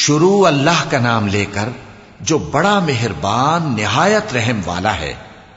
शुरू अल्लाह का नाम लेकर जो बड़ा मेहरबान निहायत रहम वाला है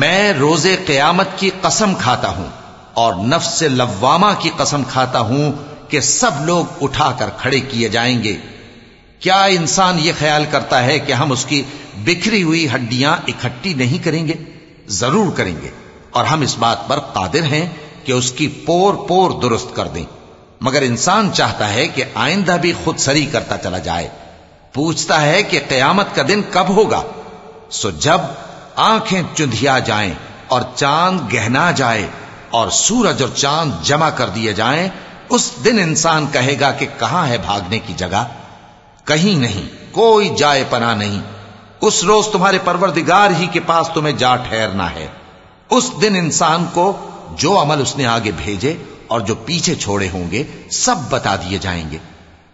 मैं रोजे कयामत की कसम खाता हूं और नफ्स से लव्वामा की कसम खाता हूं कि सब लोग उठाकर खड़े किए जाएंगे क्या इंसान ये ख्याल करता है कि हम उसकी बिखरी हुई हड्डियां इकट्ठी नहीं करेंगे जरूर करेंगे और हम इस बात पर कादिर हैं कि उसकी पोर पोर दुरुस्त कर दें मगर इंसान चाहता है कि आइंदा भी खुद सरी करता चला जाए। पूछता है कि कयामत का दिन कब होगा। सो जब आँखें चुंधिया जाएँ और चाँद गहना जाए और सूरज और चाँद जमा कर दिए जाएँ, उस दिन इंसान कहेगा कि कहाँ है भागने की जगह? कहीं नहीं, कोई जाए पना नहीं। उस रोज तुम्हारे परवरदिगार ही के पास तुम्हें जा ठहरना है। उस दिन इंसान को जो अमल उसने आगे भेजे और जो पीछे छोड़े होंगे सब बता दिए जाएंगे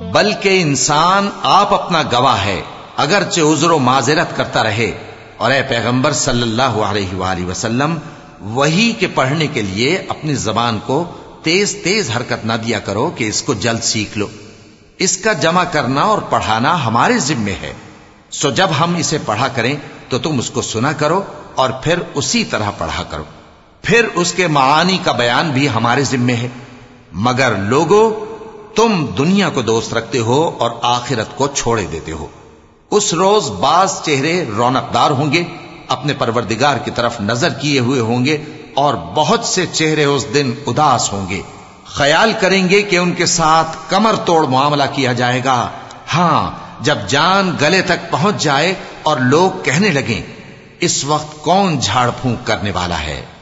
बल्कि इंसान आप अपना गवाह है, अगरचे उजरो माजरत करता रहे। और ए पैगंबर वसल्लम, वही के पढ़ने के लिए अपनी जबान को तेज तेज हरकत न दिया करो कि इसको जल्द सीख लो। इसका जमा करना और पढ़ाना हमारे जिम्मे है। सो जब हम इसे पढ़ा करें तो तुम उसको सुना करो और फिर उसी तरह पढ़ा करो। फिर उसके मानी का बयान भी हमारे जिम्मे है। मगर लोगों तुम दुनिया को दोस्त रखते हो और आखिरत को छोड़े देते हो। उस रोज बाज चेहरे रौनकदार होंगे, अपने परवरदिगार की तरफ़ नज़र किए हुए होंगे और बहुत से चेहरे उस दिन उदास होंगे। ख्याल करेंगे कि उनके साथ कमर तोड़ मामला किया जाएगा। हाँ, जब जान गले तक पहुँच जाए और लोग कहने लगे, इस वक्त कौन झाड़ फूंक करने वाला है?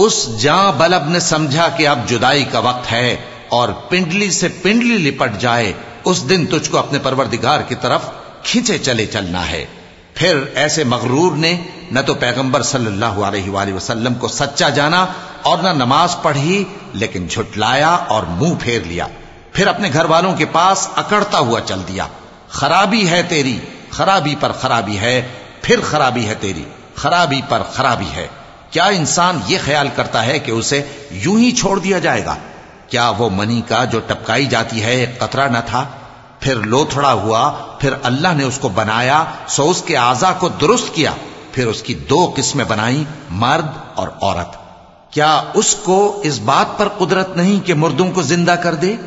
उस जां बलब ने समझा कि अब जुदाई का वक्त है और पिंडली से पिंडली लिपट जाए उस दिन तुझको अपने परवरदिगार की तरफ खींचे चले चलना है फिर ऐसे मगरूर ने न तो पैगंबर सल्लल्लाहु अलैहि वसल्लम को सच्चा जाना और न नमाज पढ़ी लेकिन झुटलाया और मुंह फेर लिया फिर अपने घर वालों के पास अकड़ता हुआ चल दिया खराबी है तेरी खराबी पर खराबी है फिर खराबी है तेरी खराबी पर खराबी है। क्या इंसान ये ख्याल करता है कि उसे यूँ ही छोड़ दिया जाएगा? क्या वो मनी का जो टपकाई जाती है कतरा न था? फिर लोथड़ा हुआ, फिर अल्लाह ने उसको बनाया, सो उसके आजा को दुरुस्त किया, फिर उसकी दो किस्में बनाई, मर्द और औरत। क्या उसको इस बात पर कुदरत नहीं कि मुर्दों को ज़िंदा कर दे?